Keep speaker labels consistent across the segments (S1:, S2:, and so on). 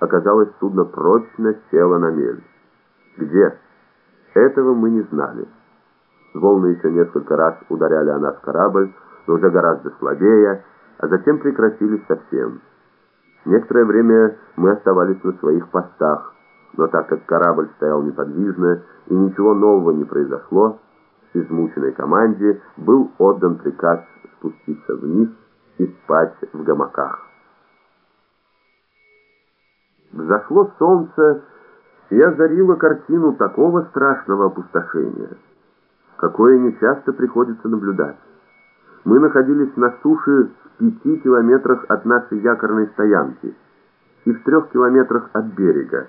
S1: Оказалось, судно прочно село на мель. Где? Этого мы не знали. Волны еще несколько раз ударяли о нас корабль, но уже гораздо слабее, а затем прекратились совсем. Некоторое время мы оставались на своих постах, но так как корабль стоял неподвижно и ничего нового не произошло, измученной команде был отдан приказ спуститься вниз и спать в гамаках. Взошло солнце, и озарило картину такого страшного опустошения, какое нечасто приходится наблюдать. Мы находились на суше в пяти километрах от нашей якорной стоянки и в трех километрах от берега.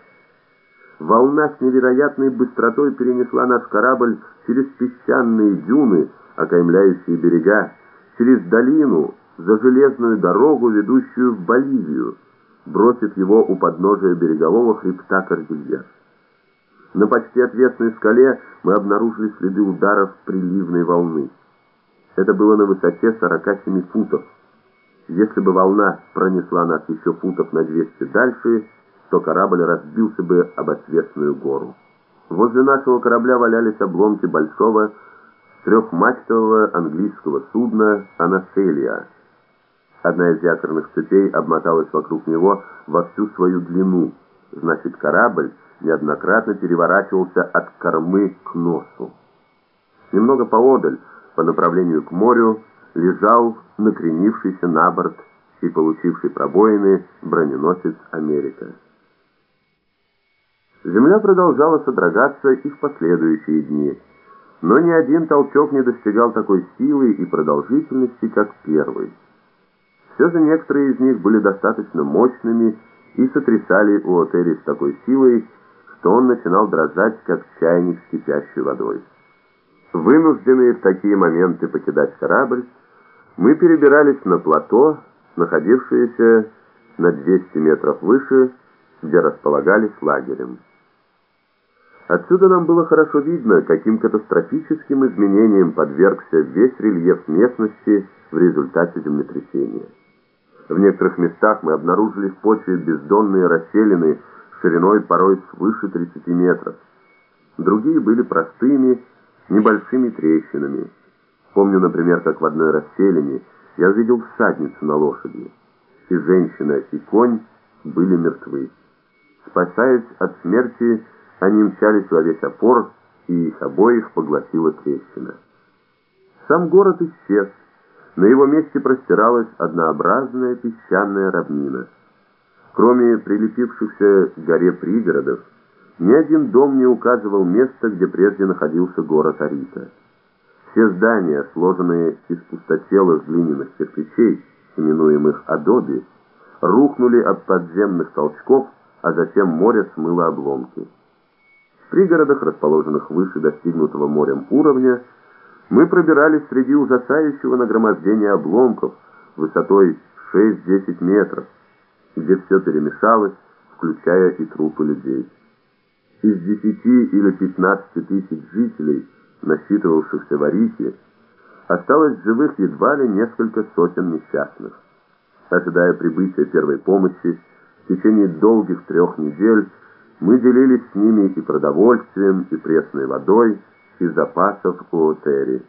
S1: Волна с невероятной быстротой перенесла наш корабль через песчаные дюны, окаймляющие берега, через долину, за железную дорогу, ведущую в Боливию, бросив его у подножия берегового хребта Кордильер. На почти отвесной скале мы обнаружили следы ударов приливной волны. Это было на высоте 47 футов. Если бы волна пронесла нас еще футов на 200 дальше, то корабль разбился бы об отвесную гору. Возле нашего корабля валялись обломки большого трехмачтового английского судна «Анаселия». Одна из якорных цепей обмоталась вокруг него во всю свою длину. Значит, корабль неоднократно переворачивался от кормы к носу. Немного поодаль, по направлению к морю, лежал накренившийся на борт и получивший пробоины броненосец «Америка». Земля продолжала содрогаться и в последующие дни, но ни один толчок не достигал такой силы и продолжительности, как первый. Все же некоторые из них были достаточно мощными и сотрясали у Уотери с такой силой, что он начинал дрожать, как чайник с кипящей водой. Вынужденные в такие моменты покидать корабль, мы перебирались на плато, находившееся на 200 метров выше, где располагались лагерем. Отсюда нам было хорошо видно, каким катастрофическим изменением подвергся весь рельеф местности в результате землетрясения. В некоторых местах мы обнаружили в почве бездонные расселины шириной порой свыше 30 метров. Другие были простыми, небольшими трещинами. Помню, например, как в одной расселине я увидел всадницу на лошади, и женщина, и конь были мертвы. Спасаясь от смерти, они мчались во весь опор, и их обоих поглотила трещина. Сам город исчез. На его месте простиралась однообразная песчаная равнина. Кроме прилепившихся к горе пригородов, ни один дом не указывал место, где прежде находился город Арита. Все здания, сложенные из пустотелых глиняных кирпичей, именуемых адоби, рухнули от подземных толчков, а затем море смыло обломки. В пригородах, расположенных выше достигнутого морем уровня, мы пробирались среди ужасающего нагромождения обломков высотой 6-10 метров, где все перемешалось, включая и трупы людей. Из 10 или 15 тысяч жителей, насчитывавшихся в Арике, осталось живых едва ли несколько сотен несчастных. Ожидая прибытия первой помощи, в течение долгих трех недель мы делились с ними и продовольствием, и пресной водой, и запасов у Отери.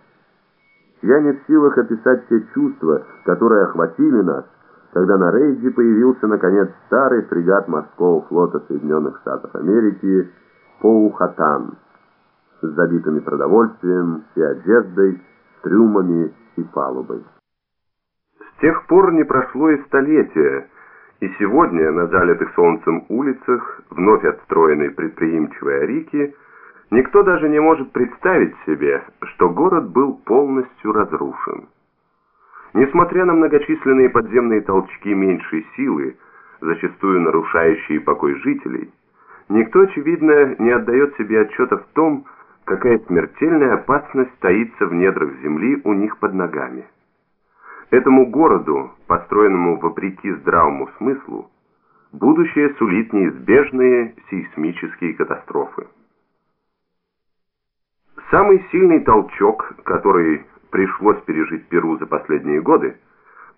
S1: Я не в силах описать те чувства, которые охватили нас, когда на рейде появился, наконец, старый фрегат морского флота Соединенных Штатов Америки «Поухатан» с забитыми продовольствием и одеждой, трюмами и палубой. С тех пор не прошло и столетия, и сегодня на залитых солнцем улицах, вновь отстроенной предприимчивой Арики, никто даже не может представить себе, что город был полностью разрушен. Несмотря на многочисленные подземные толчки меньшей силы, зачастую нарушающие покой жителей, никто, очевидно, не отдает себе отчета в том, какая смертельная опасность таится в недрах земли у них под ногами. Этому городу, построенному вопреки здравому смыслу, будущее сулит неизбежные сейсмические катастрофы. Самый сильный толчок, который пришлось пережить Перу за последние годы,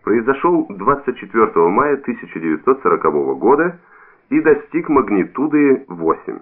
S1: произошел 24 мая 1940 года и достиг магнитуды 8.